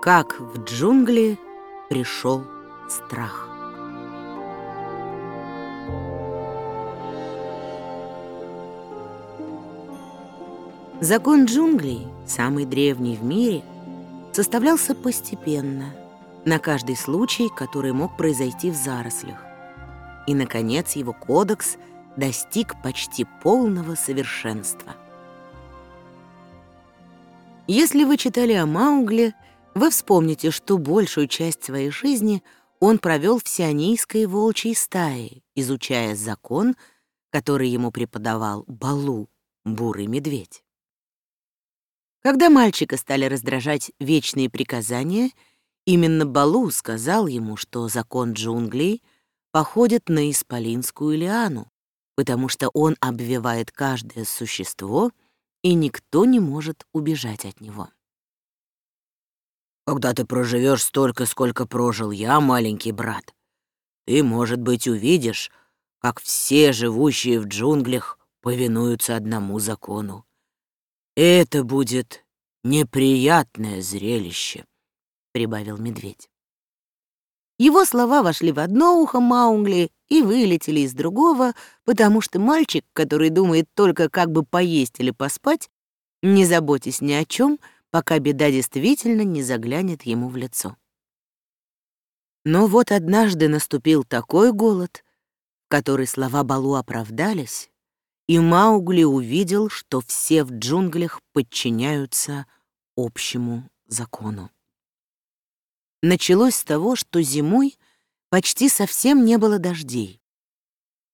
Как в джунгли пришел страх. Закон джунглей, самый древний в мире, составлялся постепенно, на каждый случай, который мог произойти в зарослях. И, наконец, его кодекс достиг почти полного совершенства. Если вы читали о Маугле, вы вспомните, что большую часть своей жизни он провел в сионийской волчьей стае, изучая закон, который ему преподавал Балу, бурый медведь. Когда мальчика стали раздражать вечные приказания, именно Балу сказал ему, что закон джунглей походит на исполинскую лиану, потому что он обвивает каждое существо, и никто не может убежать от него. Когда ты проживешь столько, сколько прожил я, маленький брат, ты, может быть, увидишь, как все живущие в джунглях повинуются одному закону. Это будет неприятное зрелище, прибавил медведь. Его слова вошли в одно ухо Маугли и вылетели из другого, потому что мальчик, который думает только как бы поесть или поспать, не заботясь ни о чем, пока беда действительно не заглянет ему в лицо. Но вот однажды наступил такой голод, который слова Балу оправдались, и Маугли увидел, что все в джунглях подчиняются общему закону. Началось с того, что зимой почти совсем не было дождей.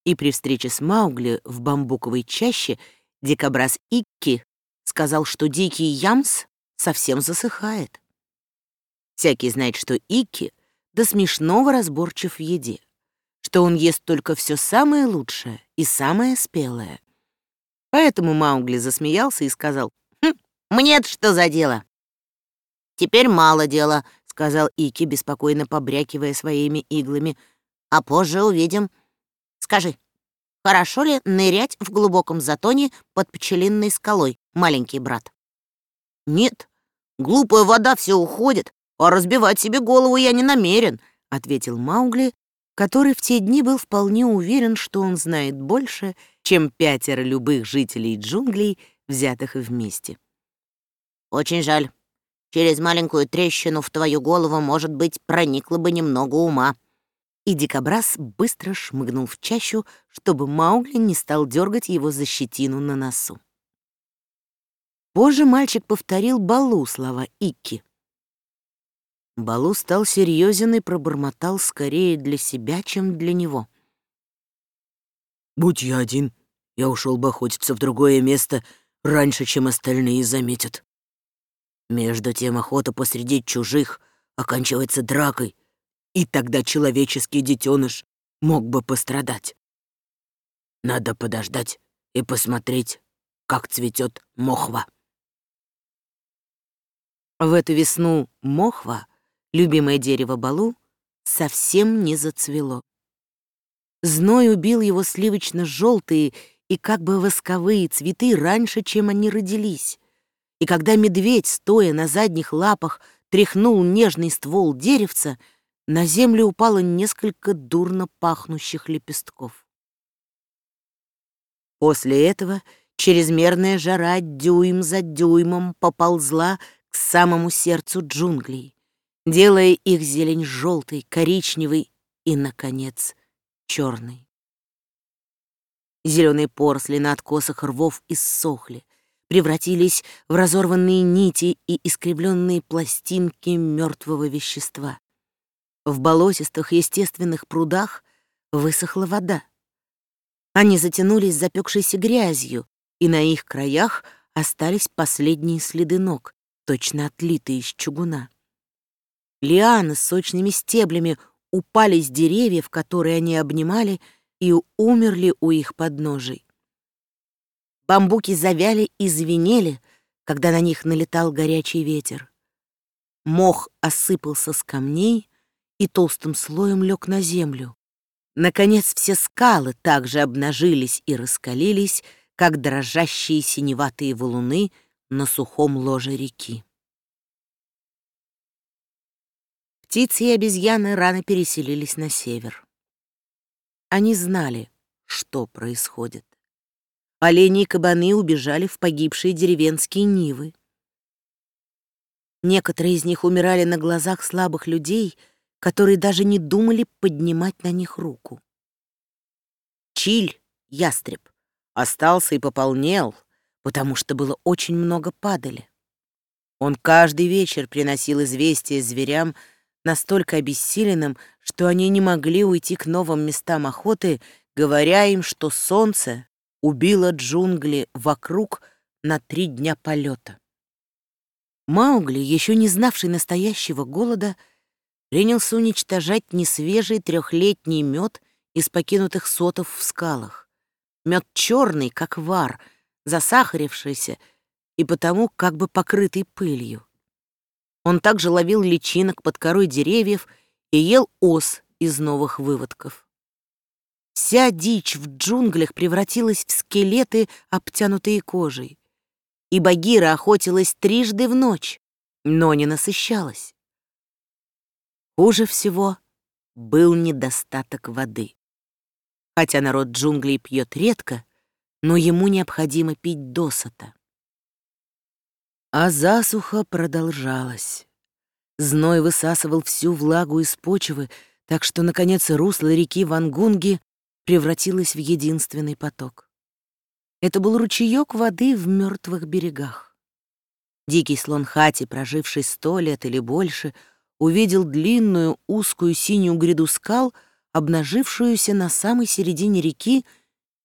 И при встрече с Маугли в бамбуковой чаще дикобраз Икки сказал, что дикий ямс совсем засыхает. Всякий знает, что Икки до смешного разборчив в еде, что он ест только все самое лучшее и самое спелое. Поэтому Маугли засмеялся и сказал, «Хм, «Мне-то что за дело?» «Теперь мало дела», — сказал Ики, беспокойно побрякивая своими иглами. «А позже увидим. Скажи, хорошо ли нырять в глубоком затоне под пчелиной скалой, маленький брат?» «Нет, глупая вода все уходит, а разбивать себе голову я не намерен», — ответил Маугли, который в те дни был вполне уверен, что он знает больше, чем пятеро любых жителей джунглей, взятых вместе. «Очень жаль. Через маленькую трещину в твою голову, может быть, проникло бы немного ума». И дикобраз быстро шмыгнул в чащу, чтобы Маугли не стал дергать его за щетину на носу. Позже мальчик повторил Балу слова Икки. Балу стал серьезен и пробормотал скорее для себя, чем для него. «Будь я один, я ушел бы охотиться в другое место раньше, чем остальные заметят. Между тем охота посреди чужих оканчивается дракой, и тогда человеческий детеныш мог бы пострадать. Надо подождать и посмотреть, как цветет мохва. В эту весну мохва, любимое дерево Балу, совсем не зацвело. Зной убил его сливочно-желтые и как бы восковые цветы раньше, чем они родились. И когда медведь, стоя на задних лапах, тряхнул нежный ствол деревца, на землю упало несколько дурно пахнущих лепестков. После этого чрезмерная жара дюйм за дюймом поползла к самому сердцу джунглей, делая их зелень желтой, коричневой и, наконец, черной. Зеленые поросли на откосах рвов иссохли, превратились в разорванные нити и искривленные пластинки мертвого вещества. В болотистых естественных прудах высохла вода. Они затянулись запекшейся грязью, и на их краях остались последние следы ног, точно отлитые из чугуна. Лианы с сочными стеблями упали с деревьев, которые они обнимали, и умерли у их подножий. Бамбуки завяли и звенели, когда на них налетал горячий ветер. Мох осыпался с камней и толстым слоем лег на землю. Наконец все скалы также обнажились и раскалились, как дрожащие синеватые валуны — на сухом ложе реки. Птицы и обезьяны рано переселились на север. Они знали, что происходит. Олени и кабаны убежали в погибшие деревенские нивы. Некоторые из них умирали на глазах слабых людей, которые даже не думали поднимать на них руку. Чиль, ястреб, остался и пополнел, потому что было очень много падали. Он каждый вечер приносил известия зверям, настолько обессиленным, что они не могли уйти к новым местам охоты, говоря им, что солнце убило джунгли вокруг на три дня полета. Маугли, еще не знавший настоящего голода, принялся уничтожать несвежий трехлетний мед из покинутых сотов в скалах. Мед черный, как вар, засахарившийся и потому как бы покрытый пылью. Он также ловил личинок под корой деревьев и ел ос из новых выводков. Вся дичь в джунглях превратилась в скелеты, обтянутые кожей. И Багира охотилась трижды в ночь, но не насыщалась. Хуже всего был недостаток воды. Хотя народ джунглей пьет редко, но ему необходимо пить досыта. А засуха продолжалась. Зной высасывал всю влагу из почвы, так что, наконец, русло реки Вангунги превратилось в единственный поток. Это был ручеек воды в мертвых берегах. Дикий слон Хати, проживший сто лет или больше, увидел длинную узкую синюю гряду скал, обнажившуюся на самой середине реки,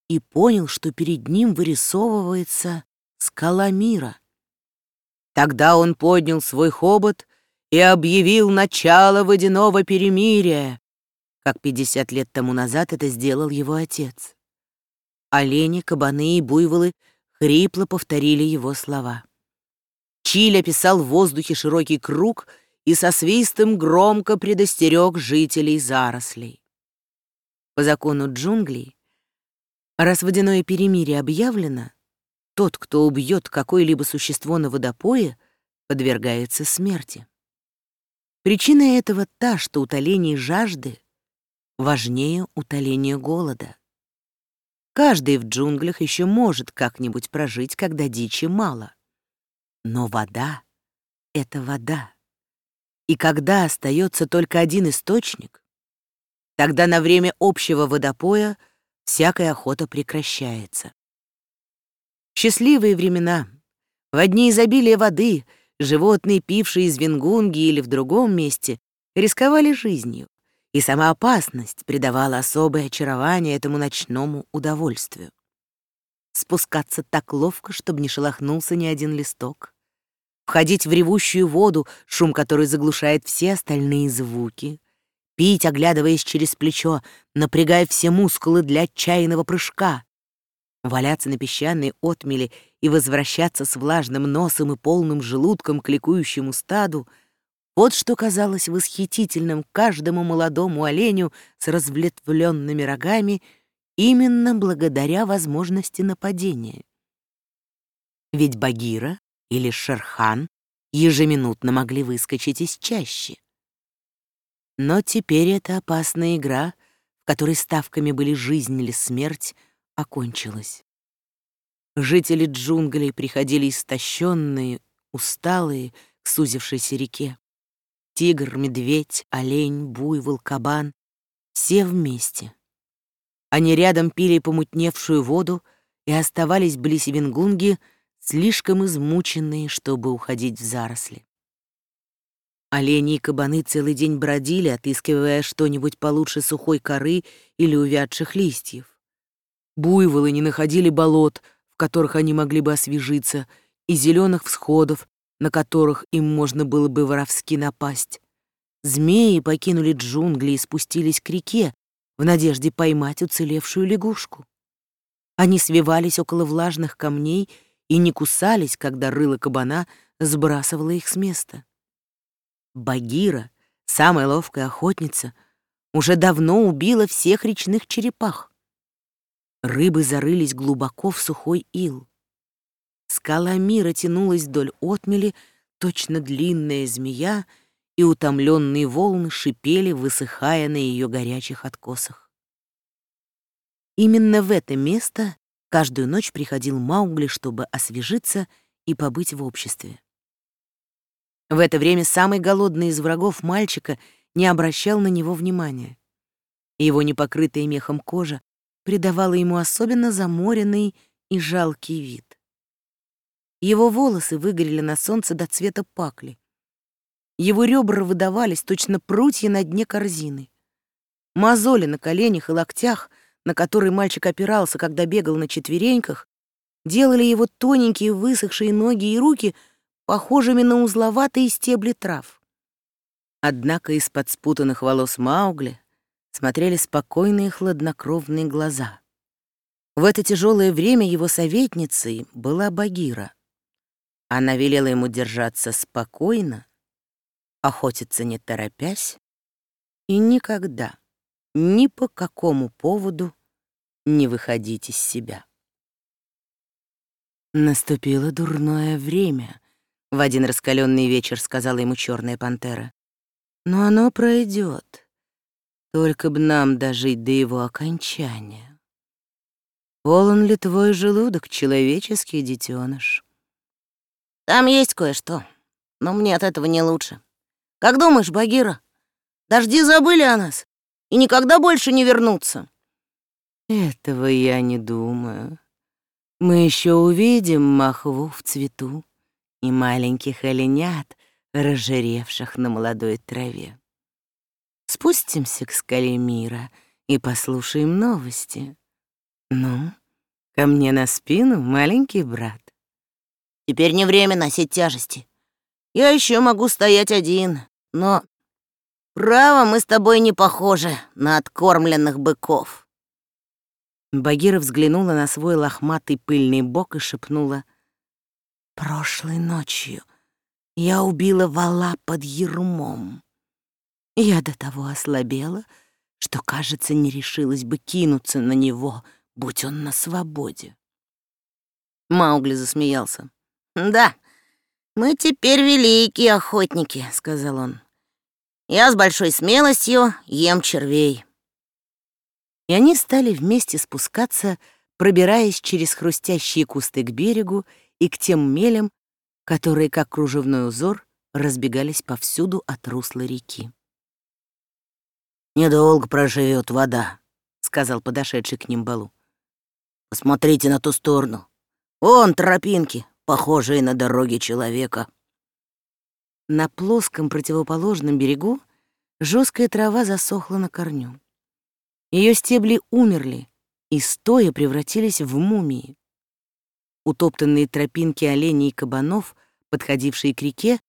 и понял, что перед ним вырисовывается скала мира. Тогда он поднял свой хобот и объявил начало водяного перемирия, как пятьдесят лет тому назад это сделал его отец. Олени, кабаны и буйволы хрипло повторили его слова. Чиль описал в воздухе широкий круг и со свистом громко предостерег жителей зарослей. По закону джунглей, раз водяное перемирие объявлено, тот, кто убьет какое-либо существо на водопое, подвергается смерти. Причина этого та, что утоление жажды важнее утоления голода. Каждый в джунглях еще может как-нибудь прожить, когда дичи мало. Но вода — это вода. И когда остается только один источник, тогда на время общего водопоя всякая охота прекращается счастливые времена. В дни изобилия воды животные, пившие из Венгунги или в другом месте, рисковали жизнью, и сама опасность придавала особое очарование этому ночному удовольствию. Спускаться так ловко, чтобы не шелохнулся ни один листок. Входить в ревущую воду, шум которой заглушает все остальные звуки. Пить, оглядываясь через плечо, напрягая все мускулы для отчаянного прыжка валяться на песчаной отмели и возвращаться с влажным носом и полным желудком к ликующему стаду, вот что казалось восхитительным каждому молодому оленю с разветвленными рогами именно благодаря возможности нападения. Ведь Багира или Шерхан ежеминутно могли выскочить из чащи. Но теперь эта опасная игра, в которой ставками были жизнь или смерть, окончилась. Жители джунглей приходили истощенные, усталые к сузившейся реке. Тигр, медведь, олень, буйвол, кабан — все вместе. Они рядом пили помутневшую воду и оставались близ Венгунги, слишком измученные, чтобы уходить в заросли. Олени и кабаны целый день бродили, отыскивая что-нибудь получше сухой коры или увядших листьев. Буйволы не находили болот, в которых они могли бы освежиться, и зеленых всходов, на которых им можно было бы воровски напасть. Змеи покинули джунгли и спустились к реке в надежде поймать уцелевшую лягушку. Они свивались около влажных камней и не кусались, когда рыло кабана сбрасывало их с места. Багира, самая ловкая охотница, уже давно убила всех речных черепах. Рыбы зарылись глубоко в сухой ил. Скала мира тянулась вдоль отмели, точно длинная змея, и утомленные волны шипели, высыхая на ее горячих откосах. Именно в это место каждую ночь приходил Маугли, чтобы освежиться и побыть в обществе. В это время самый голодный из врагов мальчика не обращал на него внимания. Его непокрытая мехом кожа придавала ему особенно заморенный и жалкий вид. Его волосы выгорели на солнце до цвета пакли, его ребра выдавались, точно прутья на дне корзины. Мозоли на коленях и локтях, на которые мальчик опирался, когда бегал на четвереньках, делали его тоненькие высохшие ноги и руки похожими на узловатые стебли трав. Однако из-под спутанных волос Маугли смотрели спокойные хладнокровные глаза. В это тяжелое время его советницей была Багира. Она велела ему держаться спокойно охотиться не торопясь и никогда, ни по какому поводу не выходить из себя. Наступило дурное время, в один раскаленный вечер сказала ему черная пантера. Но оно пройдет. Только б нам дожить до его окончания. Полон ли твой желудок, человеческий детеныш? Там есть кое-что, но мне от этого не лучше. Как думаешь, Багира, дожди забыли о нас и никогда больше не вернутся?» «Этого я не думаю. Мы еще увидим махву в цвету и маленьких оленят, разжиревших на молодой траве. Спустимся к скале мира и послушаем новости. Ну, ко мне на спину, маленький брат». «Теперь не время носить тяжести. Я еще могу стоять один, но, право, мы с тобой не похожи на откормленных быков». Багира взглянула на свой лохматый пыльный бок и шепнула. «Прошлой ночью я убила вала под ермом. Я до того ослабела, что, кажется, не решилась бы кинуться на него, будь он на свободе». Маугли засмеялся. «Да, «Мы теперь великие охотники», — сказал он. «Я с большой смелостью ем червей». И они стали вместе спускаться, пробираясь через хрустящие кусты к берегу и к тем мелям, которые, как кружевной узор, разбегались повсюду от русла реки. «Недолго проживет вода», — сказал подошедший к ним Балу. «Посмотрите на ту сторону. Вон тропинки, похожие на дороги человека. На плоском противоположном берегу жесткая трава засохла на корню. Ее стебли умерли и стоя превратились в мумии. Утоптанные тропинки оленей и кабанов, подходившие к реке,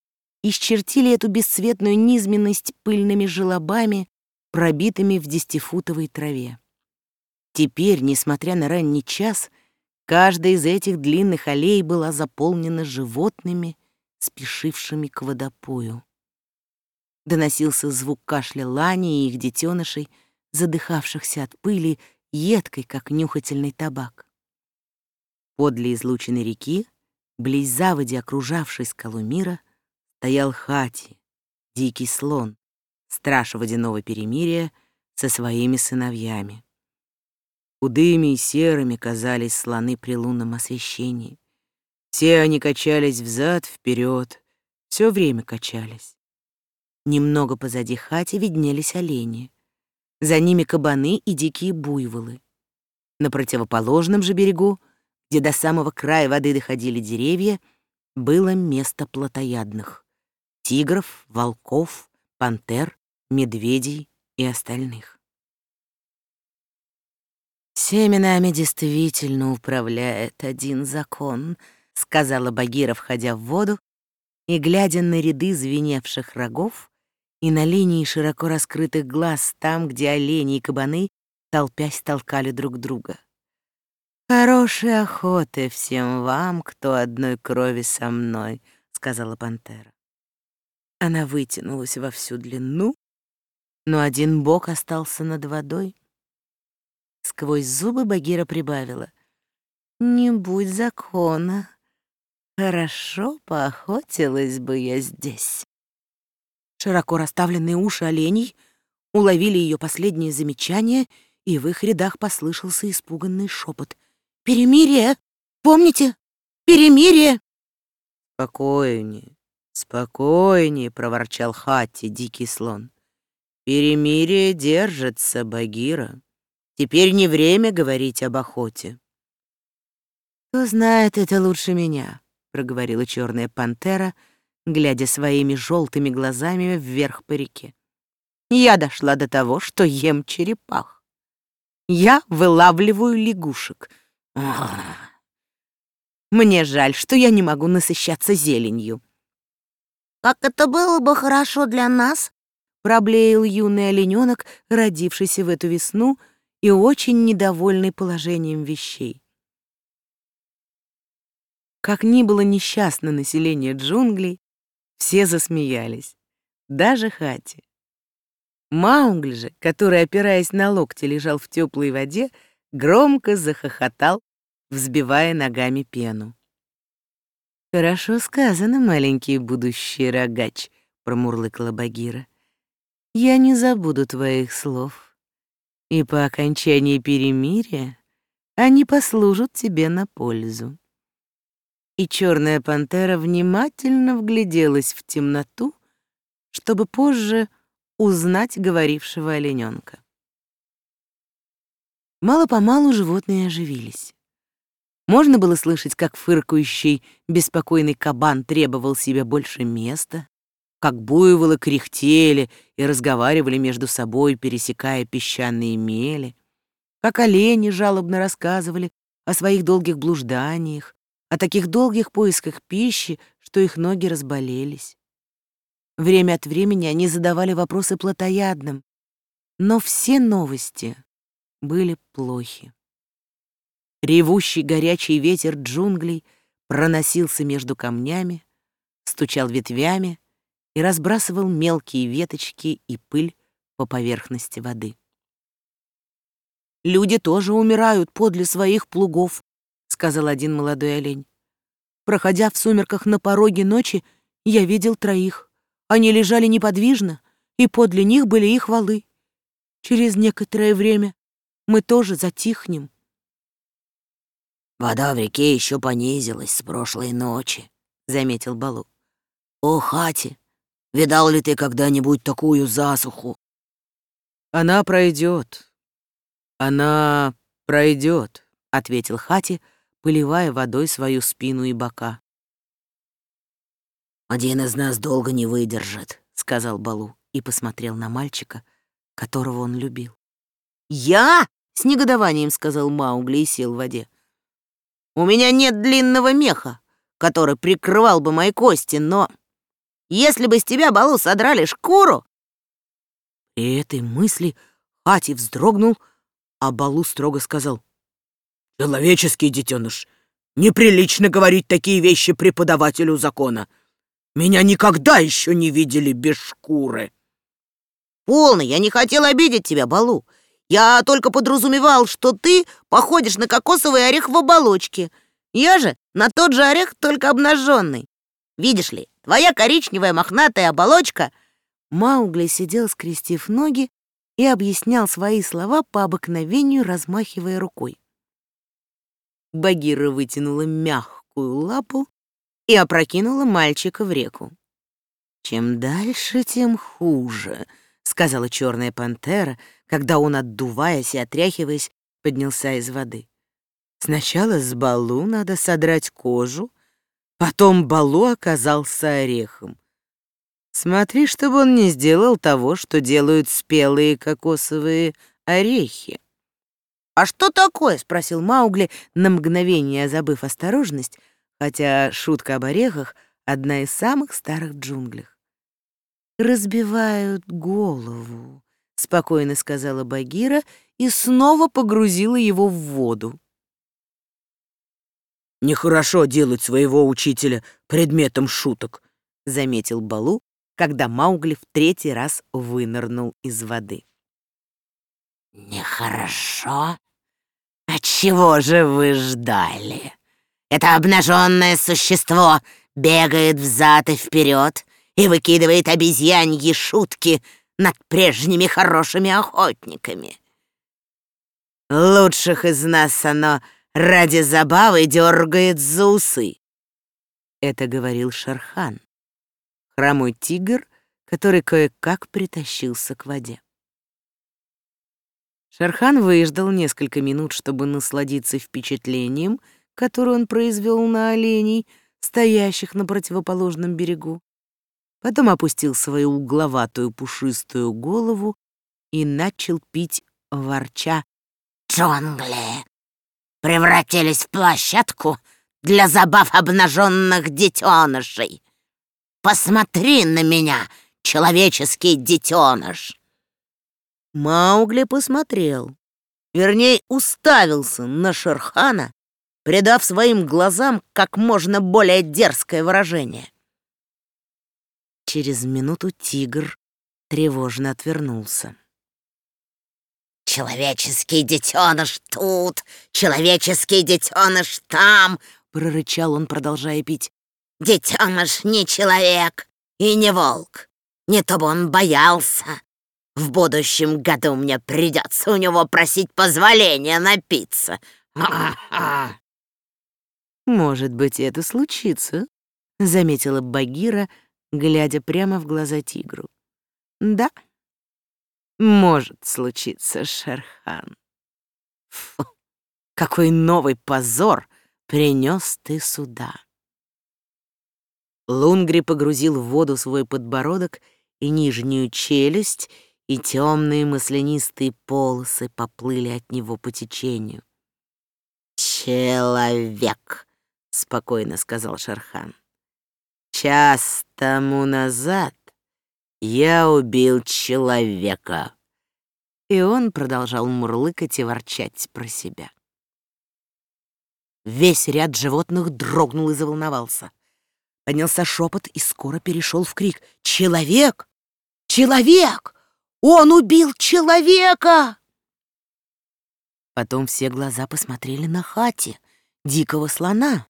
исчертили эту бесцветную низменность пыльными желобами, пробитыми в десятифутовой траве. Теперь, несмотря на ранний час, Каждая из этих длинных аллей была заполнена животными, спешившими к водопою. Доносился звук кашля лани и их детенышей, задыхавшихся от пыли, едкой, как нюхательный табак. Подле излученной реки, близ заводи, окружавшей скалу мира, стоял Хати, дикий слон, страж водяного перемирия со своими сыновьями. Худыми и серыми казались слоны при лунном освещении. Все они качались взад, вперед, все время качались. Немного позади хати виднелись олени. За ними кабаны и дикие буйволы. На противоположном же берегу, где до самого края воды доходили деревья, было место плотоядных — тигров, волков, пантер, медведей и остальных. «Семенами действительно управляет один закон», — сказала Багира, входя в воду, и, глядя на ряды звеневших рогов и на линии широко раскрытых глаз там, где олени и кабаны, толпясь, толкали друг друга. «Хорошей охоты всем вам, кто одной крови со мной», — сказала пантера. Она вытянулась во всю длину, но один бок остался над водой. Сквозь зубы Багира прибавила. «Не будь закона. Хорошо поохотилась бы я здесь». Широко расставленные уши оленей уловили ее последнее замечание, и в их рядах послышался испуганный шепот. «Перемирие! Помните? Перемирие!» «Спокойнее, спокойнее!» — проворчал Хатти, дикий слон. «Перемирие держится, Багира. Теперь не время говорить об охоте». «Кто знает это лучше меня», — проговорила черная пантера, глядя своими желтыми глазами вверх по реке. «Я дошла до того, что ем черепах. Я вылавливаю лягушек. Мне жаль, что я не могу насыщаться зеленью». «Как это было бы хорошо для нас», — проблеял юный олененок, родившийся в эту весну и очень недовольный положением вещей. Как ни было несчастно население джунглей, все засмеялись, даже Хати. Маугли же, который, опираясь на локти, лежал в теплой воде, громко захохотал, взбивая ногами пену. «Хорошо сказано, маленький будущий рогач», — промурлыкала Багира. «Я не забуду твоих слов, и по окончании перемирия они послужат тебе на пользу» и черная пантера внимательно вгляделась в темноту, чтобы позже узнать говорившего олененка. Мало-помалу животные оживились. Можно было слышать, как фыркающий, беспокойный кабан требовал себе больше места, как буйволы кряхтели и разговаривали между собой, пересекая песчаные мели, как олени жалобно рассказывали о своих долгих блужданиях, о таких долгих поисках пищи, что их ноги разболелись. Время от времени они задавали вопросы плотоядным, но все новости были плохи. Ревущий горячий ветер джунглей проносился между камнями, стучал ветвями и разбрасывал мелкие веточки и пыль по поверхности воды. «Люди тоже умирают подле своих плугов», сказал один молодой олень. Проходя в сумерках на пороге ночи, я видел троих. Они лежали неподвижно, и подле них были их валы. Через некоторое время мы тоже затихнем. «Вода в реке еще понизилась с прошлой ночи», — заметил Балу. «О, Хати, видал ли ты когда-нибудь такую засуху?» «Она пройдет. Она пройдет», — ответил Хати, — поливая водой свою спину и бока. «Один из нас долго не выдержит», — сказал Балу и посмотрел на мальчика, которого он любил. «Я?» — с негодованием сказал Маугли и сел в воде. «У меня нет длинного меха, который прикрывал бы мои кости, но если бы с тебя, Балу, содрали шкуру...» При этой мысли Хати вздрогнул, а Балу строго сказал — «Человеческий детеныш, неприлично говорить такие вещи преподавателю закона. Меня никогда еще не видели без шкуры». «Полно, я не хотел обидеть тебя, Балу. Я только подразумевал, что ты походишь на кокосовый орех в оболочке. Я же на тот же орех, только обнаженный. Видишь ли, твоя коричневая мохнатая оболочка...» Маугли сидел, скрестив ноги, и объяснял свои слова по обыкновению, размахивая рукой. Багира вытянула мягкую лапу и опрокинула мальчика в реку. «Чем дальше, тем хуже», — сказала черная пантера, когда он, отдуваясь и отряхиваясь, поднялся из воды. «Сначала с Балу надо содрать кожу, потом Балу оказался орехом. Смотри, чтобы он не сделал того, что делают спелые кокосовые орехи». «А что такое?» — спросил Маугли, на мгновение забыв осторожность, хотя шутка об орехах — одна из самых старых джунглях. «Разбивают голову», — спокойно сказала Багира и снова погрузила его в воду. «Нехорошо делать своего учителя предметом шуток», — заметил Балу, когда Маугли в третий раз вынырнул из воды. «Нехорошо?» «А чего же вы ждали? Это обнаженное существо бегает взад и вперед и выкидывает обезьяньи шутки над прежними хорошими охотниками. Лучших из нас оно ради забавы дергает за усы. Это говорил Шерхан, хромой тигр, который кое-как притащился к воде. Шерхан выждал несколько минут, чтобы насладиться впечатлением, которое он произвел на оленей, стоящих на противоположном берегу. Потом опустил свою угловатую пушистую голову и начал пить, ворча. «Джунгли превратились в площадку для забав обнаженных детенышей. Посмотри на меня, человеческий детеныш!» Маугли посмотрел, вернее, уставился на Шерхана, придав своим глазам как можно более дерзкое выражение. Через минуту тигр тревожно отвернулся. «Человеческий детеныш тут, человеческий детеныш там!» — прорычал он, продолжая пить. «Детеныш не человек и не волк. Не то бы он боялся. В будущем году мне придется у него просить позволения напиться. «Может быть, это случится», — заметила Багира, глядя прямо в глаза тигру. «Да, может случиться, Шерхан. Фу, какой новый позор принес ты сюда!» Лунгри погрузил в воду свой подбородок и нижнюю челюсть, и темные маслянистые полосы поплыли от него по течению. «Человек», — спокойно сказал Шерхан. «Час тому назад я убил человека». И он продолжал мурлыкать и ворчать про себя. Весь ряд животных дрогнул и заволновался. Поднялся шепот и скоро перешел в крик. «Человек! Человек! Он убил человека!» Потом все глаза посмотрели на Хати, дикого слона,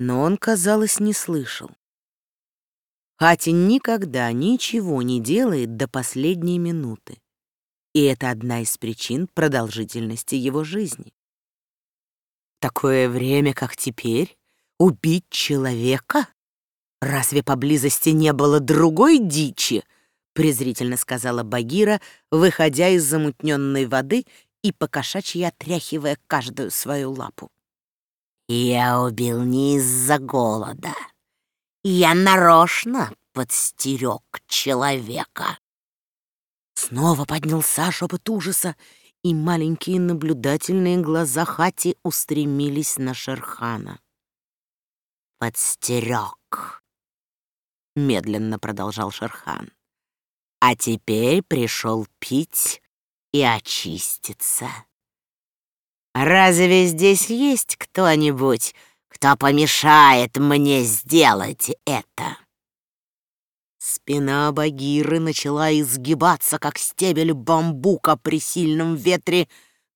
но он, казалось, не слышал. Хати никогда ничего не делает до последней минуты, и это одна из причин продолжительности его жизни. Такое время, как теперь, убить человека? Разве поблизости не было другой дичи? презрительно сказала Багира, выходя из замутненной воды и покошачьи отряхивая каждую свою лапу. «Я убил не из-за голода. Я нарочно подстерег человека». Снова поднялся шепот ужаса, и маленькие наблюдательные глаза Хати устремились на Шерхана. «Подстерег», — медленно продолжал Шерхан. «А теперь пришел пить и очиститься. Разве здесь есть кто-нибудь, кто помешает мне сделать это?» Спина Багиры начала изгибаться, как стебель бамбука при сильном ветре,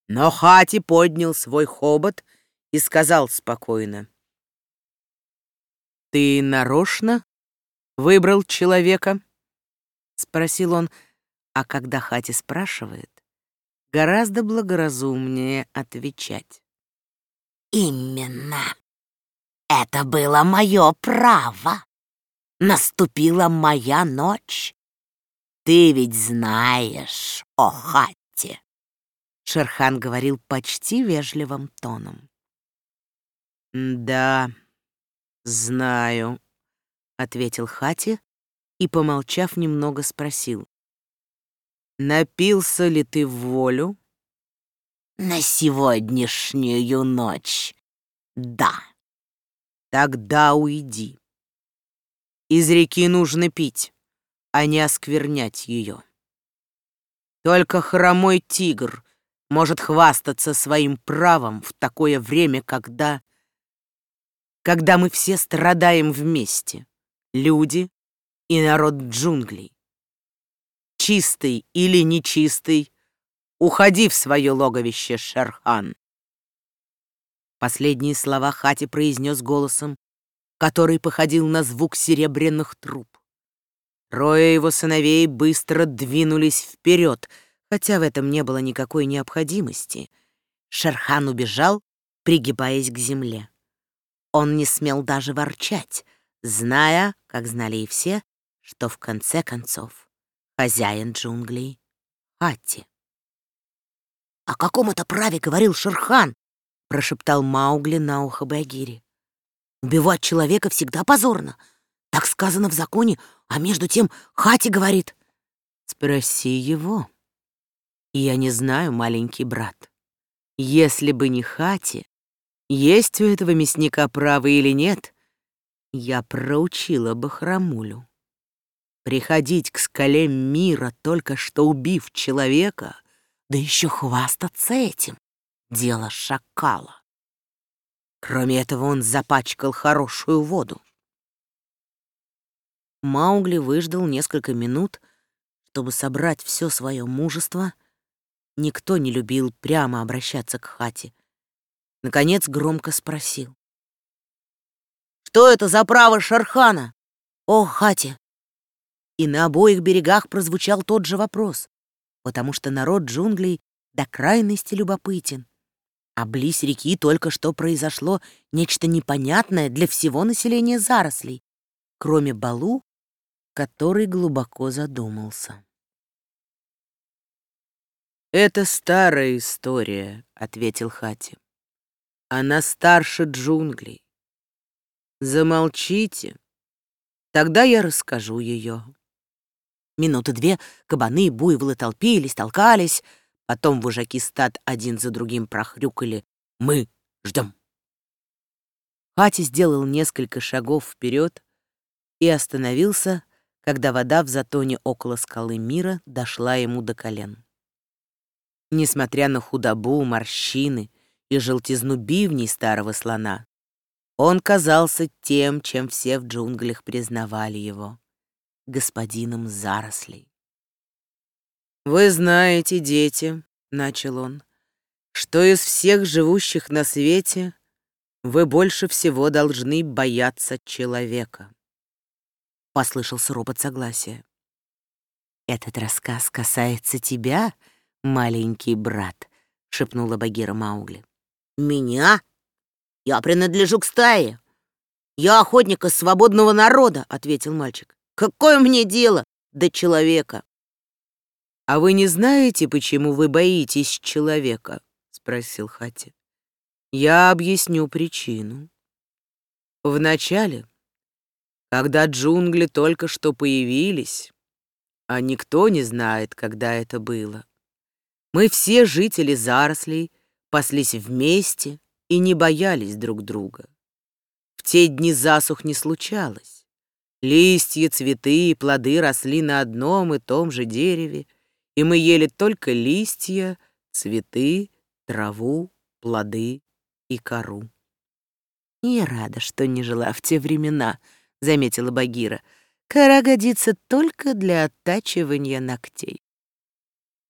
но Хати поднял свой хобот и сказал спокойно. «Ты нарочно выбрал человека?» — спросил он, а когда Хати спрашивает, гораздо благоразумнее отвечать. «Именно. Это было мое право. Наступила моя ночь. Ты ведь знаешь о Хатте». Шерхан говорил почти вежливым тоном. «Да, знаю», — ответил Хати и, помолчав немного, спросил. Напился ли ты в волю? На сегодняшнюю ночь, да. Тогда уйди. Из реки нужно пить, а не осквернять ее. Только хромой тигр может хвастаться своим правом в такое время, когда... Когда мы все страдаем вместе, люди и народ джунглей чистый или нечистый, уходи в свое логовище, Шерхан. Последние слова Хати произнес голосом, который походил на звук серебряных труб. Трое его сыновей быстро двинулись вперед, хотя в этом не было никакой необходимости. Шерхан убежал, пригибаясь к земле. Он не смел даже ворчать, зная, как знали и все, что в конце концов хозяин джунглей — Хатти. «О каком это праве говорил Шерхан?» — прошептал Маугли на ухо Багири. «Убивать человека всегда позорно. Так сказано в законе, а между тем Хати говорит. Спроси его. Я не знаю, маленький брат. Если бы не Хати, есть у этого мясника право или нет, я проучила бы храмулю. Приходить к скале мира, только что убив человека, да еще хвастаться этим — дело шакала. Кроме этого, он запачкал хорошую воду. Маугли выждал несколько минут, чтобы собрать все свое мужество. Никто не любил прямо обращаться к хате. Наконец громко спросил. «Что это за право Шархана? О, хате!» И на обоих берегах прозвучал тот же вопрос, потому что народ джунглей до крайности любопытен. А близ реки только что произошло нечто непонятное для всего населения зарослей, кроме Балу который глубоко задумался. «Это старая история», — ответил Хати. «Она старше джунглей. Замолчите, тогда я расскажу ее». Минуты две кабаны и буйволы толпились, толкались, потом вожаки стад один за другим прохрюкали «Мы ждем». Хати сделал несколько шагов вперед и остановился, когда вода в затоне около скалы мира дошла ему до колен. Несмотря на худобу, морщины и желтизну бивней старого слона, он казался тем, чем все в джунглях признавали его — господином зарослей. «Вы знаете, дети», — начал он, — «что из всех живущих на свете вы больше всего должны бояться человека. Послышался ропот согласия. «Этот рассказ касается тебя, маленький брат», — шепнула Багира Маугли. «Меня? Я принадлежу к стае. Я охотник из свободного народа», — ответил мальчик. «Какое мне дело до человека?» «А вы не знаете, почему вы боитесь человека?» — спросил Хати. «Я объясню причину. Вначале когда джунгли только что появились, а никто не знает, когда это было. Мы все жители зарослей паслись вместе и не боялись друг друга. В те дни засух не случалось. Листья, цветы и плоды росли на одном и том же дереве, и мы ели только листья, цветы, траву, плоды и кору. Я рада, что не жила в те времена — заметила Багира. Кора годится только для оттачивания ногтей.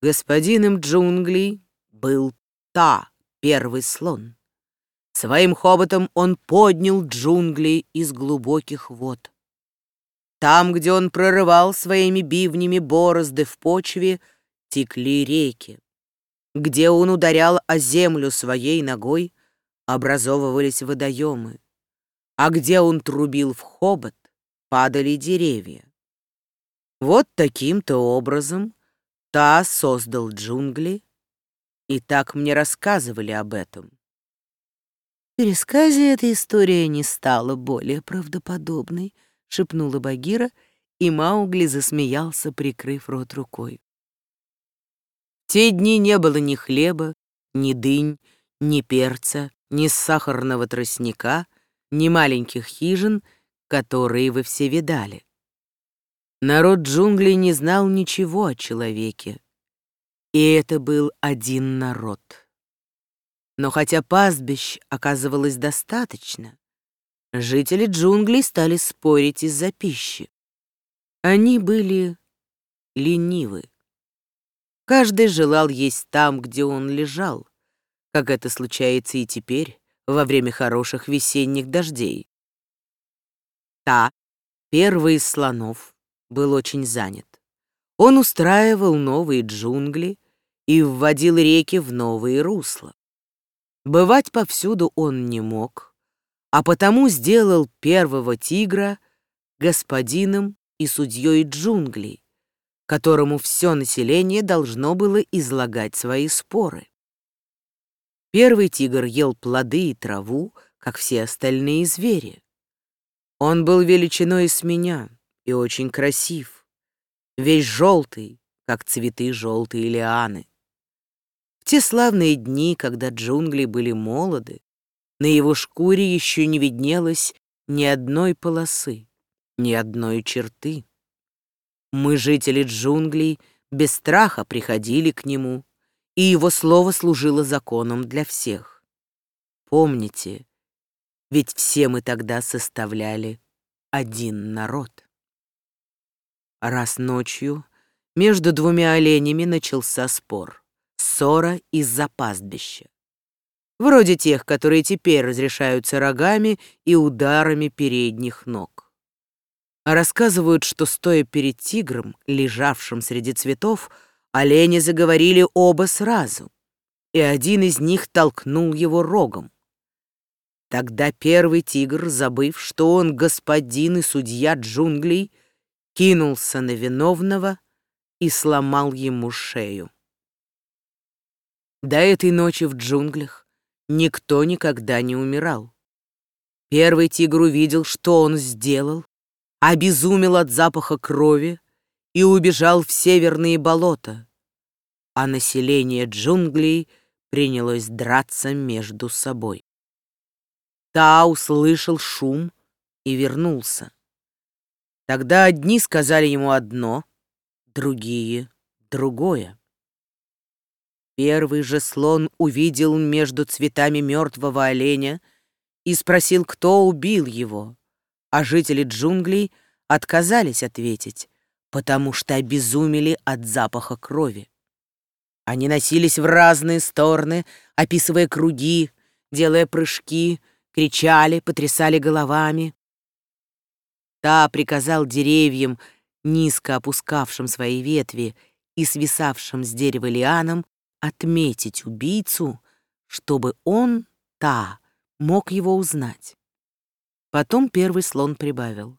Господином джунглей был Та, первый слон. Своим хоботом он поднял джунгли из глубоких вод. Там, где он прорывал своими бивнями борозды в почве, текли реки. Где он ударял о землю своей ногой, образовывались водоемы а где он трубил в хобот, падали деревья. Вот таким-то образом Та создал джунгли, и так мне рассказывали об этом. В пересказе эта история не стала более правдоподобной, шепнула Багира, и Маугли засмеялся, прикрыв рот рукой. Те дни не было ни хлеба, ни дынь, ни перца, ни сахарного тростника, ни маленьких хижин, которые вы все видали. Народ джунглей не знал ничего о человеке, и это был один народ. Но хотя пастбищ оказывалось достаточно, жители джунглей стали спорить из-за пищи. Они были ленивы. Каждый желал есть там, где он лежал, как это случается и теперь, во время хороших весенних дождей. Та, первый из слонов, был очень занят. Он устраивал новые джунгли и вводил реки в новые русла. Бывать повсюду он не мог, а потому сделал первого тигра господином и судьей джунглей, которому все население должно было излагать свои споры. Первый тигр ел плоды и траву, как все остальные звери. Он был величиной с меня и очень красив, весь желтый, как цветы желтые лианы. В те славные дни, когда джунгли были молоды, на его шкуре еще не виднелось ни одной полосы, ни одной черты. Мы, жители джунглей, без страха приходили к нему, и его слово служило законом для всех. Помните, ведь все мы тогда составляли один народ. Раз ночью между двумя оленями начался спор, ссора из-за пастбища. Вроде тех, которые теперь разрешаются рогами и ударами передних ног. Рассказывают, что, стоя перед тигром, лежавшим среди цветов, олени заговорили оба сразу, и один из них толкнул его рогом. Тогда первый тигр, забыв, что он господин и судья джунглей, кинулся на виновного и сломал ему шею. До этой ночи в джунглях никто никогда не умирал. Первый тигр увидел, что он сделал, обезумел от запаха крови и убежал в северные болота, а население джунглей принялось драться между собой. Та услышал шум и вернулся. Тогда одни сказали ему одно, другие — другое. Первый же слон увидел между цветами мертвого оленя и спросил, кто убил его а жители джунглей отказались ответить, потому что обезумели от запаха крови. Они носились в разные стороны, описывая круги, делая прыжки, кричали, потрясали головами. Та приказал деревьям, низко опускавшим свои ветви и свисавшим с дерева лианам, отметить убийцу, чтобы он, та, мог его узнать. Потом первый слон прибавил.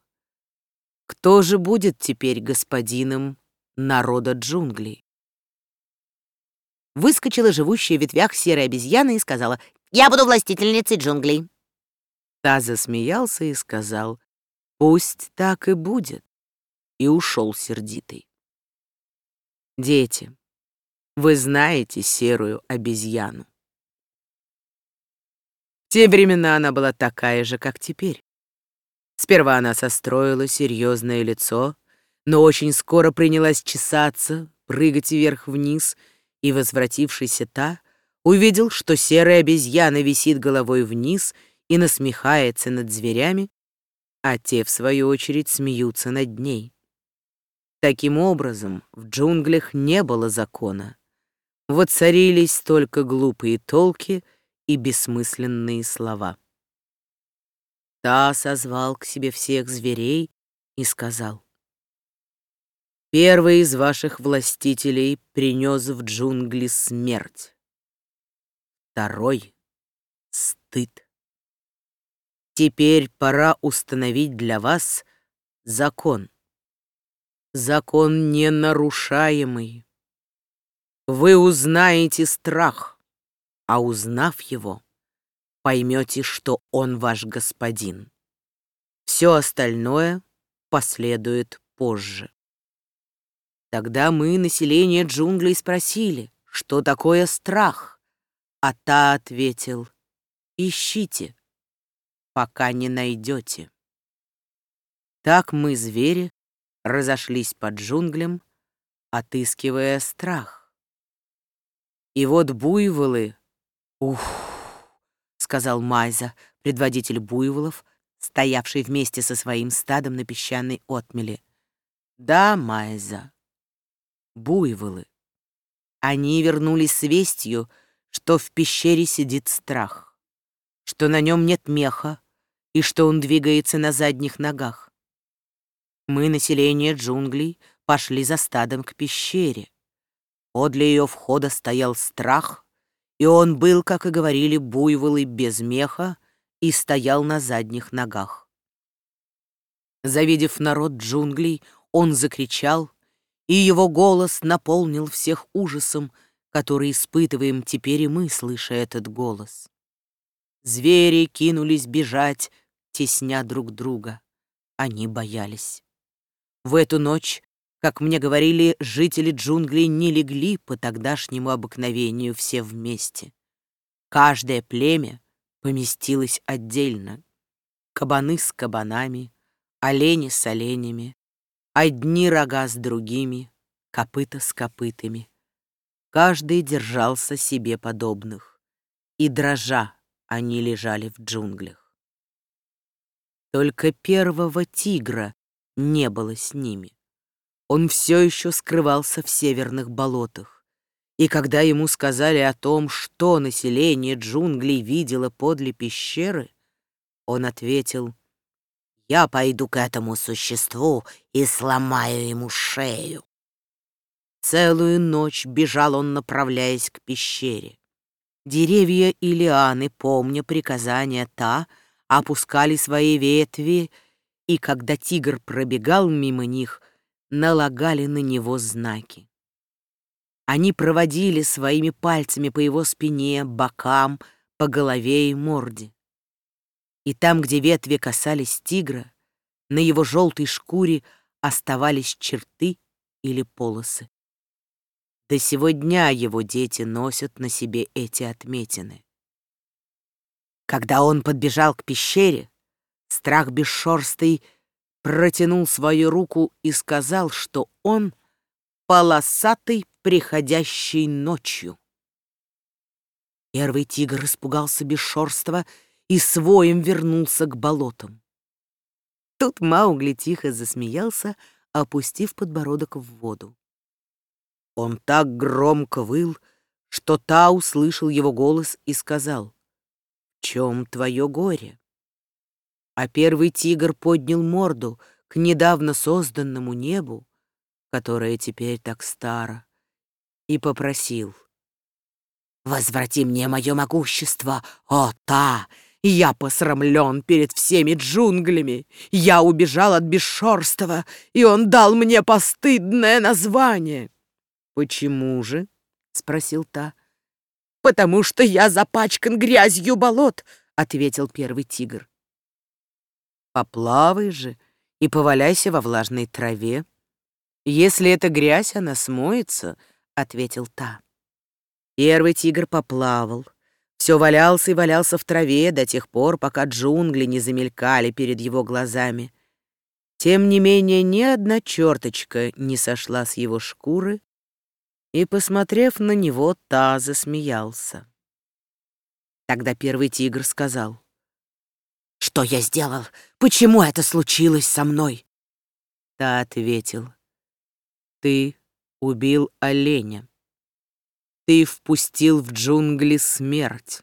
«Кто же будет теперь господином народа джунглей?» Выскочила живущая в ветвях серая обезьяна и сказала, «Я буду властительницей джунглей». Та засмеялся и сказал, «Пусть так и будет», и ушел сердитый. Дети, вы знаете серую обезьяну. В те времена она была такая же, как теперь. Сперва она состроила серьезное лицо, но очень скоро принялась чесаться, прыгать вверх-вниз, и, возвратившийся та, увидел, что серая обезьяна висит головой вниз и насмехается над зверями, а те, в свою очередь, смеются над ней. Таким образом, в джунглях не было закона. Воцарились только глупые толки и бессмысленные слова. Та созвал к себе всех зверей и сказал, «Первый из ваших властителей принес в джунгли смерть, второй — стыд. Теперь пора установить для вас закон. Закон ненарушаемый. Вы узнаете страх, а узнав его, поймете, что он ваш господин. Все остальное последует позже. Тогда мы, население джунглей, спросили, что такое страх, а та ответил, ищите, пока не найдете. Так мы, звери, разошлись по джунглям, отыскивая страх. И вот буйволы, ух, сказал Майза, предводитель буйволов, стоявший вместе со своим стадом на песчаной отмеле. Да, Майза, буйволы. Они вернулись с вестью, что в пещере сидит страх, что на нем нет меха и что он двигается на задних ногах. Мы, население джунглей, пошли за стадом к пещере. Подле ее входа стоял страх, и он был, как и говорили, буйволы без меха и стоял на задних ногах. Завидев народ джунглей, он закричал, и его голос наполнил всех ужасом, который испытываем теперь и мы, слыша этот голос. Звери кинулись бежать, тесня друг друга. Они боялись. В эту ночь, как мне говорили, жители джунглей не легли по тогдашнему обыкновению все вместе. Каждое племя поместилось отдельно. Кабаны с кабанами, олени с оленями, одни рога с другими, копыта с копытами. Каждый держался себе подобных, и дрожа они лежали в джунглях. Только первого тигра не было с ними. Он все еще скрывался в северных болотах. И когда ему сказали о том, что население джунглей видело подле пещеры, он ответил, «Я пойду к этому существу и сломаю ему шею». Целую ночь бежал он, направляясь к пещере. Деревья и лианы, помня приказания та, опускали свои ветви, и когда тигр пробегал мимо них, налагали на него знаки. Они проводили своими пальцами по его спине, бокам, по голове и морде. И там, где ветви касались тигра, на его желтой шкуре оставались черты или полосы. До сего дня его дети носят на себе эти отметины. Когда он подбежал к пещере, страх бесшорстый протянул свою руку и сказал, что он полосатый, приходящий ночью. Первый тигр испугался бесшорства и своим вернулся к болотам. Тут Маугли тихо засмеялся, опустив подбородок в воду. Он так громко выл, что та услышал его голос и сказал, «В чем твое горе?» А первый тигр поднял морду к недавно созданному небу, которое теперь так старо, и попросил, «Возврати мне мое могущество, о та! Я посрамлен перед всеми джунглями, я убежал от бесшорстого, и он дал мне постыдное название». «Почему же?» — спросил та. «Потому что я запачкан грязью болот», — ответил первый тигр. «Поплавай же и поваляйся во влажной траве. Если это грязь, она смоется», — ответил та. Первый тигр поплавал. Все валялся и валялся в траве до тех пор, пока джунгли не замелькали перед его глазами. Тем не менее, ни одна черточка не сошла с его шкуры, и, посмотрев на него, та засмеялся. Тогда первый тигр сказал, «Что я сделал? Почему это случилось со мной?» Та ответил, «Ты убил оленя. Ты впустил в джунгли смерть,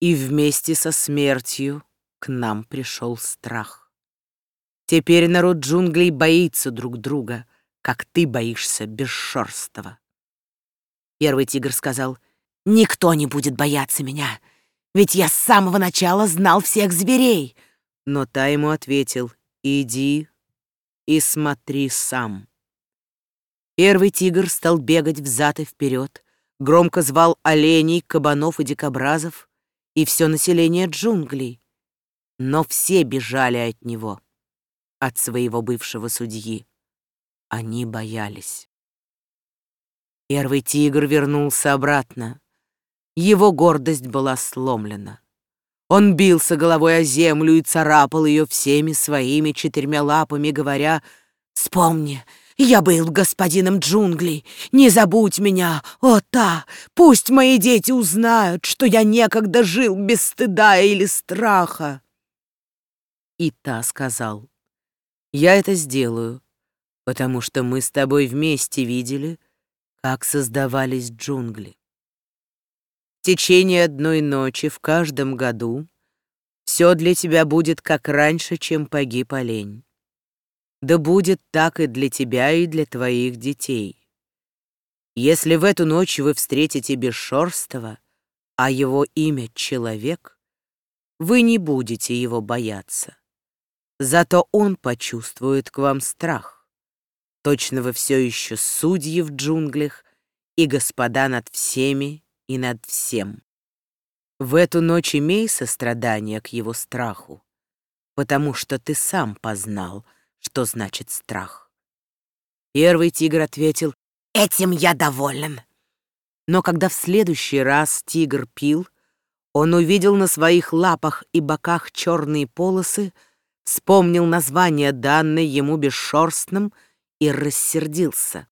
и вместе со смертью к нам пришел страх. Теперь народ джунглей боится друг друга, как ты боишься бесшерстого. Первый тигр сказал, «Никто не будет бояться меня, ведь я с самого начала знал всех зверей». Но та ему ответил, «Иди и смотри сам». Первый тигр стал бегать взад и вперед, громко звал оленей, кабанов и дикобразов и все население джунглей. Но все бежали от него, от своего бывшего судьи. Они боялись. Первый тигр вернулся обратно. Его гордость была сломлена. Он бился головой о землю и царапал ее всеми своими четырьмя лапами, говоря «Вспомни, я был господином джунглей. Не забудь меня, о та! Пусть мои дети узнают, что я некогда жил без стыда или страха!» И та сказал «Я это сделаю, потому что мы с тобой вместе видели, как создавались джунгли. Течение одной ночи в каждом году все для тебя будет как раньше, чем погиб олень. Да будет так и для тебя, и для твоих детей. Если в эту ночь вы встретите Бесшорстого, а его имя — Человек, вы не будете его бояться. Зато он почувствует к вам страх. Точно вы все еще судьи в джунглях и господа над всеми и над всем. В эту ночь имей сострадание к его страху, потому что ты сам познал, что значит страх. Первый тигр ответил, «Этим я доволен». Но когда в следующий раз тигр пил, он увидел на своих лапах и боках черные полосы, вспомнил название, данное ему бесшерстным, и рассердился.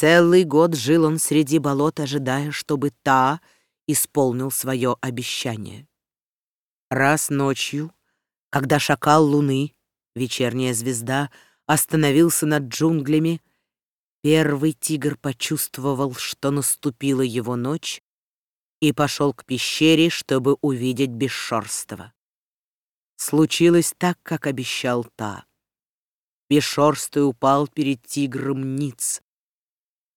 Целый год жил он среди болот, ожидая, чтобы та исполнил свое обещание. Раз ночью, когда шакал луны, вечерняя звезда, остановился над джунглями, первый тигр почувствовал, что наступила его ночь, и пошел к пещере, чтобы увидеть бесшерстого. Случилось так, как обещал та. Бесшерстый упал перед тигром ниц,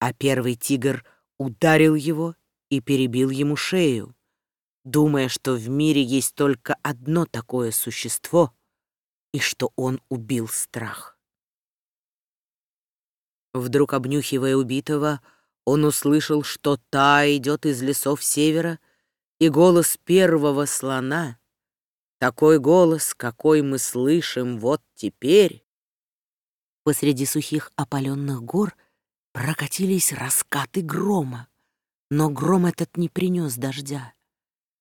а первый тигр ударил его и перебил ему шею, думая, что в мире есть только одно такое существо и что он убил страх. Вдруг, обнюхивая убитого, он услышал, что та идет из лесов севера, и голос первого слона, такой голос, какой мы слышим вот теперь. Посреди сухих опаленных гор прокатились раскаты грома, но гром этот не принес дождя.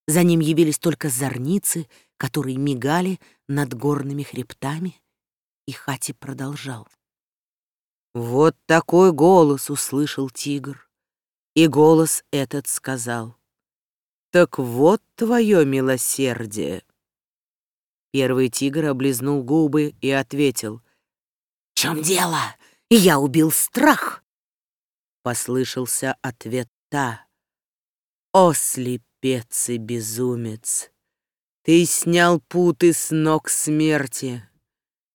За ним явились только зорницы, которые мигали над горными хребтами, и Хати продолжал. Вот такой голос услышал тигр, и голос этот сказал. «Так вот твое милосердие!» Первый тигр облизнул губы и ответил. «В чем дело? Я убил страх!» Послышался ответ та. «О, слепец и безумец! Ты снял путы с ног смерти,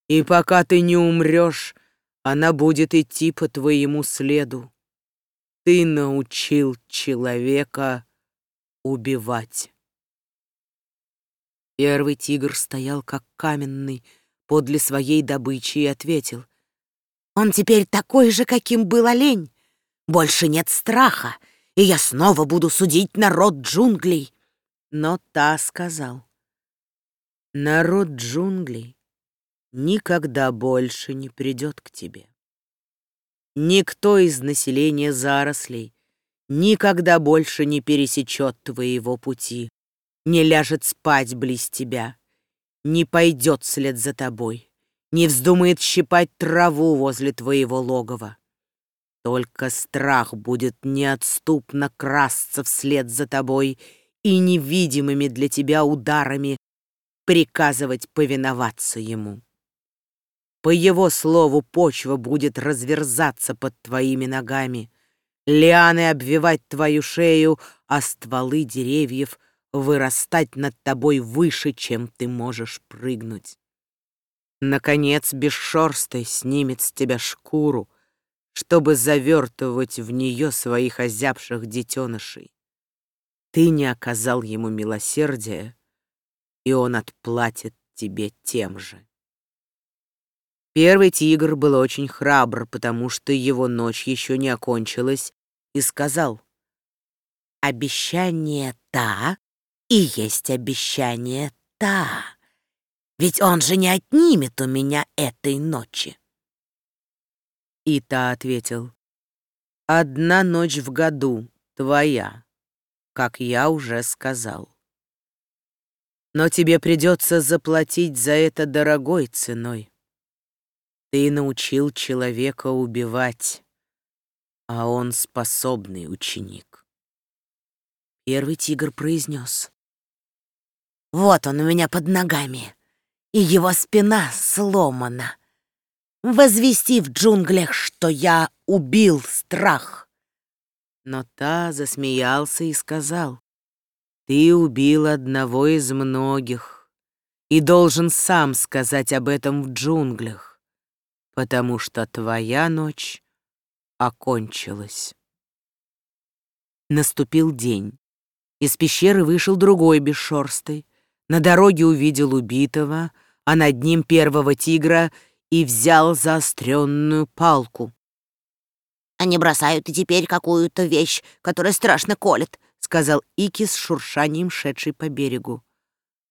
и пока ты не умрешь, она будет идти по твоему следу. Ты научил человека убивать. Первый тигр стоял как каменный подле своей добычи и ответил. «Он теперь такой же, каким был олень. Больше нет страха, и я снова буду судить народ джунглей». Но та сказал. «Народ джунглей никогда больше не придет к тебе. Никто из населения зарослей никогда больше не пересечет твоего пути, не ляжет спать близ тебя, не пойдет вслед за тобой, не вздумает щипать траву возле твоего логова. Только страх будет неотступно красться вслед за тобой и невидимыми для тебя ударами приказывать повиноваться ему. По его слову почва будет разверзаться под твоими ногами, лианы обвивать твою шею, а стволы деревьев вырастать над тобой выше, чем ты можешь прыгнуть. Наконец, бесшерстой снимет с тебя шкуру, чтобы завертывать в нее своих озябших детенышей. Ты не оказал ему милосердия, и он отплатит тебе тем же. Первый тигр был очень храбр, потому что его ночь еще не окончилась, и сказал, «Обещание та и есть обещание та, ведь он же не отнимет у меня этой ночи». И та ответил, «Одна ночь в году твоя, как я уже сказал. Но тебе придется заплатить за это дорогой ценой». Ты научил человека убивать, а он способный ученик. Первый тигр произнес. Вот он у меня под ногами, и его спина сломана. Возвести в джунглях, что я убил страх. Но та засмеялся и сказал, ты убил одного из многих и должен сам сказать об этом в джунглях потому что твоя ночь окончилась. Наступил день. Из пещеры вышел другой бесшерстый. На дороге увидел убитого, а над ним первого тигра и взял заостренную палку. Они бросают и теперь какую-то вещь, которая страшно колет, сказал Ики с шуршанием, шедший по берегу.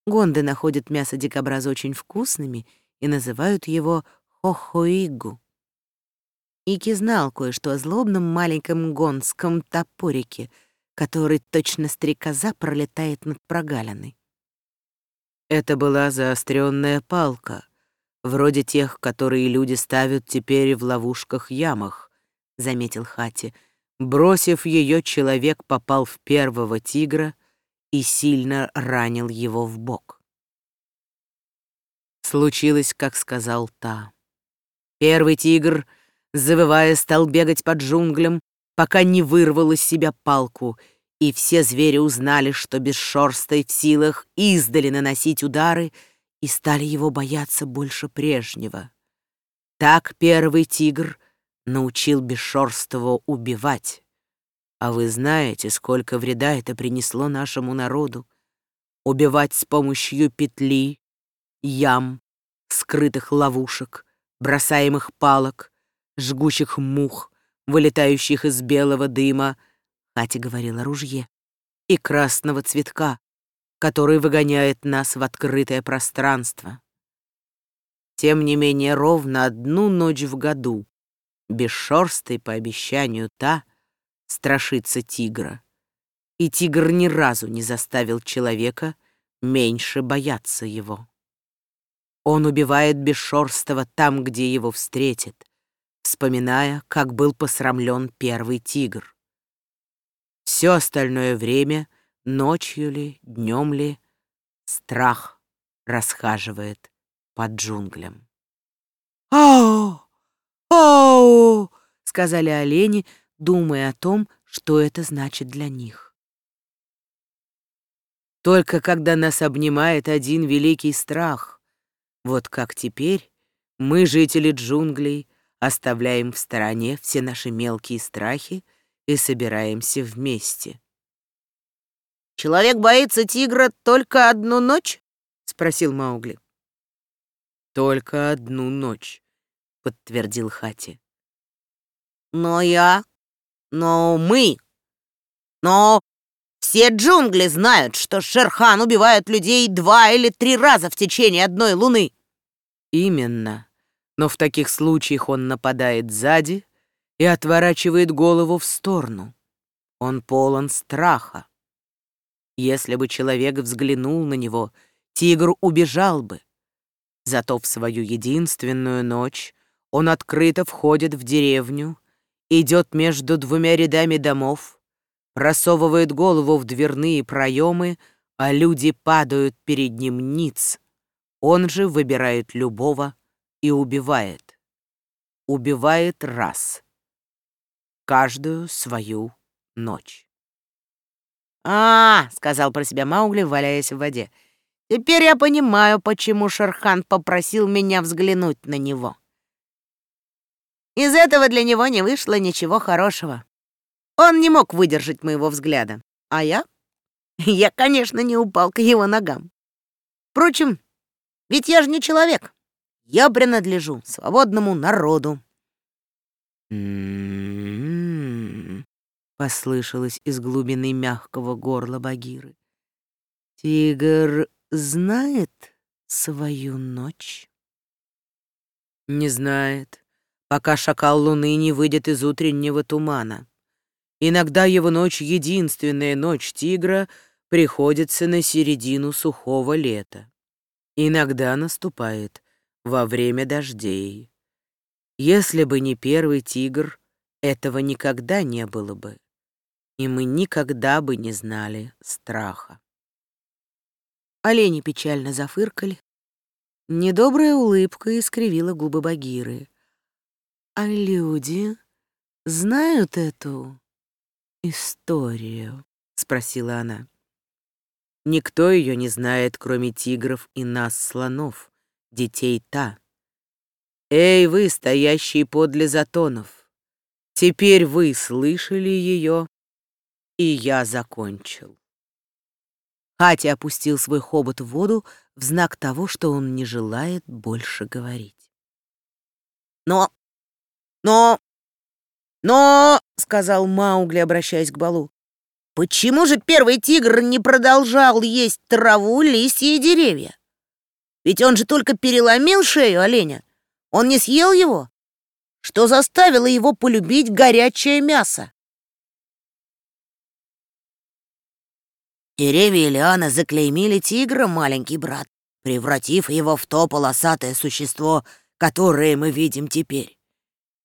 Гонды находят мясо дикобраза очень вкусными и называют его хохоигу. Ики знал кое-что о злобном маленьком гонском топорике, который точно стрекоза пролетает над прогалиной. Это была заостренная палка, вроде тех, которые люди ставят теперь в ловушках-ямах, заметил Хати. Бросив ее, человек попал в первого тигра и сильно ранил его в бок. Случилось, как сказал Та. Первый тигр, завывая, стал бегать по джунглям, пока не вырвал из себя палку, и все звери узнали, что бесшерстый в силах издали наносить удары и стали его бояться больше прежнего. Так первый тигр научил бесшерстого убивать. А вы знаете, сколько вреда это принесло нашему народу? Убивать с помощью петли, ям, скрытых ловушек, бросаемых палок, жгучих мух, вылетающих из белого дыма, Катя говорила ружье, и красного цветка, который выгоняет нас в открытое пространство. Тем не менее, ровно одну ночь в году, бесшерстой по обещанию та, страшится тигра. И тигр ни разу не заставил человека меньше бояться его. Он убивает бесшерстого там, где его встретит, вспоминая, как был посрамлен первый тигр. Все остальное время, ночью ли, днем ли, страх расхаживает под джунглям. «Ау! Ау!» — сказали олени, думая о том, что это значит для них. Только когда нас обнимает один великий страх, вот как теперь мы, жители джунглей, оставляем в стороне все наши мелкие страхи и собираемся вместе. «Человек боится тигра только одну ночь?» — спросил Маугли. «Только одну ночь», — подтвердил Хати. «Но я... Но мы... Но все джунгли знают, что Шерхан убивает людей два или три раза в течение одной луны. Именно. Но в таких случаях он нападает сзади и отворачивает голову в сторону. Он полон страха. Если бы человек взглянул на него, тигр убежал бы. Зато в свою единственную ночь он открыто входит в деревню, идет между двумя рядами домов, просовывает голову в дверные проемы, а люди падают перед ним ниц — он же выбирает любого и убивает. Убивает раз. Каждую свою ночь. «А, — сказал про себя Маугли, валяясь в воде, — теперь я понимаю, почему Шерхан попросил меня взглянуть на него. Из этого для него не вышло ничего хорошего. Он не мог выдержать моего взгляда, а я... Я, конечно, не упал к его ногам. Впрочем, ведь я же не человек. Я принадлежу свободному народу. «М-м-м», послышалось из глубины мягкого горла Багиры. Тигр знает свою ночь? Не знает, пока шакал луны не выйдет из утреннего тумана. Иногда его ночь, единственная ночь тигра, приходится на середину сухого лета иногда наступает во время дождей. Если бы не первый тигр, этого никогда не было бы, и мы никогда бы не знали страха. Олени печально зафыркали. Недобрая улыбка искривила губы Багиры. «А люди знают эту историю?» — спросила она. Никто ее не знает, кроме тигров и нас, слонов, детей Та. Эй, вы, стоящие подле затонов, теперь вы слышали ее, и я закончил. Хати опустил свой хобот в воду в знак того, что он не желает больше говорить. «Но... но... но...» — сказал Маугли, обращаясь к Балу. «Почему же первый тигр не продолжал есть траву, листья и деревья? Ведь он же только переломил шею оленя. Он не съел его? Что заставило его полюбить горячее мясо?» Деревья и лианы заклеймили тигра, маленький брат, превратив его в то полосатое существо, которое мы видим теперь.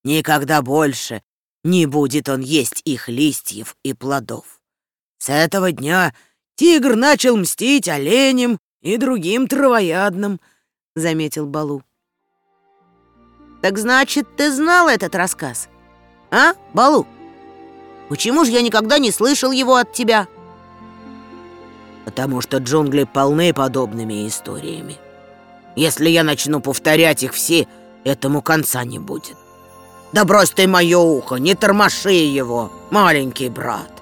Никогда больше не будет он есть их листьев и плодов. С этого дня тигр начал мстить оленям и другим травоядным, — заметил Балу. «Так значит, ты знал этот рассказ? А, Балу? Почему же я никогда не слышал его от тебя?» Потому что джунгли полны подобными историями. Если я начну повторять их все, этому конца не будет. Да брось ты мое ухо, не тормоши его, маленький брат.